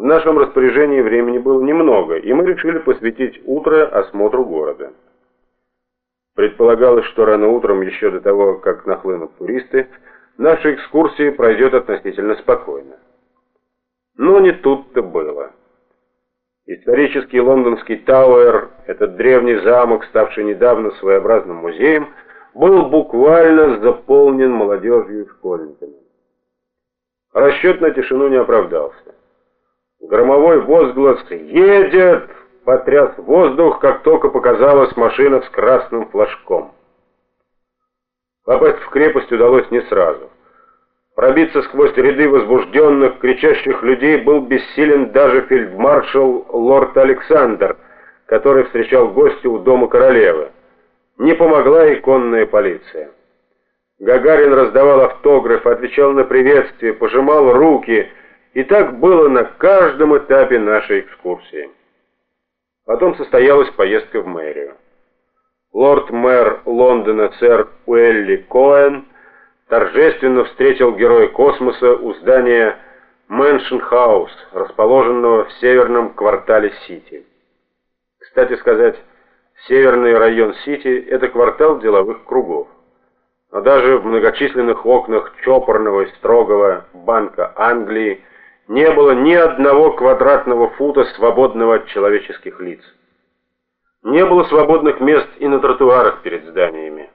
В нашем распоряжении времени было немного, и мы решили посвятить утро осмотру города. Предполагалось, что рано утром, еще до того, как нахлынут туристы, наша экскурсия пройдет относительно спокойно. Но не тут-то было. Исторический лондонский Тауэр, этот древний замок, ставший недавно своеобразным музеем, был буквально заполнен молодежью и школьниками. Расчет на тишину не оправдался. Громовой возглас «Едет!» потряс воздух, как только показалась машина с красным флажком. Попасть в крепость удалось не сразу. Пробиться сквозь ряды возбужденных, кричащих людей был бессилен даже фельдмаршал лорд Александр, который встречал гостя у дома королевы. Не помогла и конная полиция. Гагарин раздавал автограф, отвечал на приветствие, пожимал руки, и так было на каждом этапе нашей экскурсии. Потом состоялась поездка в мэрию. Лорд-мэр Лондона сэр Уэлли Коэн торжественно встретил героя космоса у здания Мэншн Хаус, расположенного в северном квартале Сити. Кстати сказать, северный район Сити – это квартал деловых кругов. Но даже в многочисленных окнах чопорного и строгого Банка Англии не было ни одного квадратного фута свободного от человеческих лиц. Не было свободных мест и на тротуарах перед зданиями.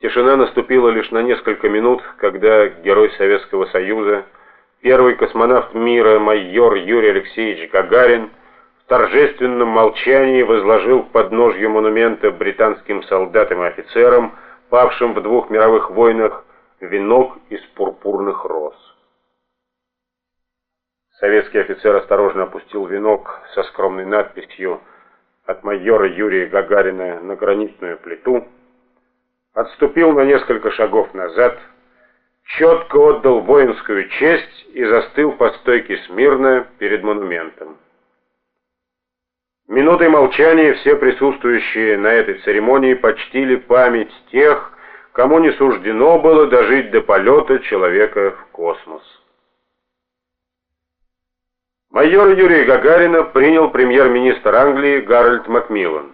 Тишина наступила лишь на несколько минут, когда герой Советского Союза, первый космонавт мира майор Юрий Алексеевич Гагарин в торжественном молчании возложил к подножью монумента британским солдатам и офицерам, павшим в двух мировых войнах, венок из пурпурных роз. Советский офицер осторожно опустил венок со скромной надписью «От майора Юрия Гагарина на гранитную плиту», отступил на несколько шагов назад, четко отдал воинскую честь и застыл по стойке смирно перед монументом. Минутой молчания все присутствующие на этой церемонии почтили память тех, кому не суждено было дожить до полета человека в космос. Майор Юрия Гагарина принял премьер-министр Англии Гарольд Макмиллан.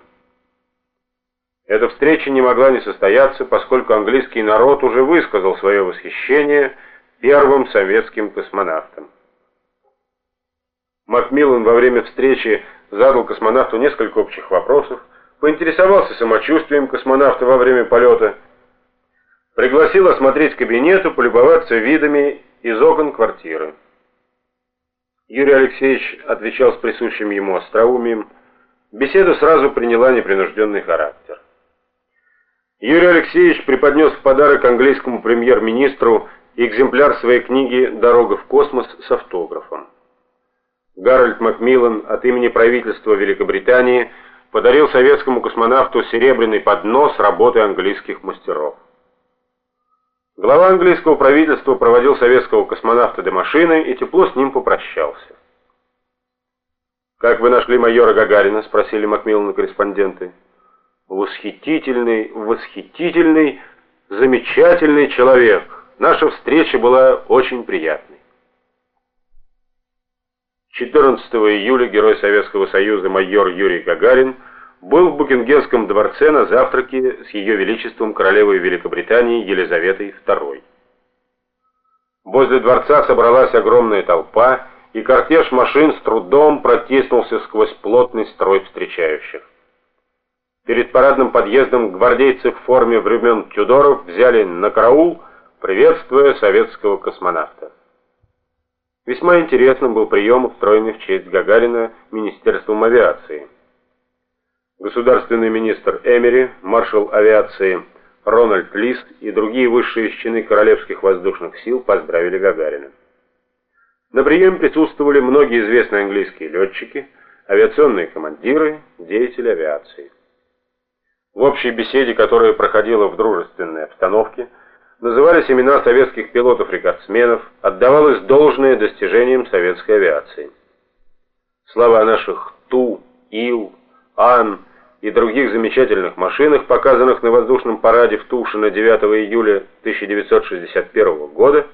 Эта встреча не могла не состояться, поскольку английский народ уже высказал свое восхищение первым советским космонавтом. Макмиллан во время встречи задал космонавту несколько общих вопросов, поинтересовался самочувствием космонавта во время полета, пригласил осмотреть кабинет и полюбоваться видами из окон квартиры. Юрий Алексеевич отвечал с присущим ему остроумием, беседа сразу приняла непринужденный характер. Юрий Алексеевич преподнес в подарок английскому премьер-министру экземпляр своей книги «Дорога в космос» с автографом. Гарольд Макмиллан от имени правительства Великобритании подарил советскому космонавту серебряный поднос работы английских мастеров. Глава английского правительства проводил советского космонавта до машины и тепло с ним попрощался. «Как вы нашли майора Гагарина?» – спросили Макмиллана корреспонденты восхитительный, восхитительный, замечательный человек. Наша встреча была очень приятной. 14 июля герой Советского Союза майор Юрий Гагарин был в Букингемском дворце на завтраке с Ее Величеством королевой Великобритании Елизаветой II. Возле дворца собралась огромная толпа, и кортеж машин с трудом протиснулся сквозь плотный строй встречающих. Перед парадным подъездом гвардейцы в форме времен Тюдоров взяли на караул, приветствуя советского космонавта. Весьма интересным был прием, устроенный в честь Гагарина Министерством авиации. Государственный министр Эмери, маршал авиации Рональд Лист и другие высшие чины Королевских воздушных сил поздравили Гагарина. На приеме присутствовали многие известные английские летчики, авиационные командиры, деятели авиации. В общей беседе, которая проходила в дружественной обстановке, назывались имена советских пилотов-рекордсменов, отдавалось должное достижениям советской авиации. Слова о наших Ту, Ил, Ан и других замечательных машинах, показанных на воздушном параде в Тушино 9 июля 1961 года,